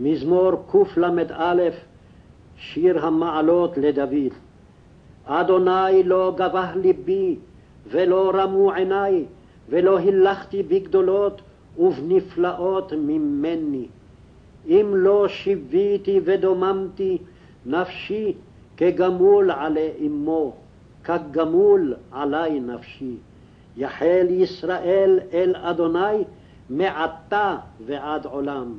מזמור קל"א, שיר המעלות לדוד. אדוני לא גבה ליבי, ולא רמו עיניי, ולא הילכתי בגדולות ובנפלאות ממני. אם לא שיוויתי ודוממתי, נפשי כגמול עלי אמו, כגמול עלי נפשי. יחל ישראל אל אדוני מעתה ועד עולם.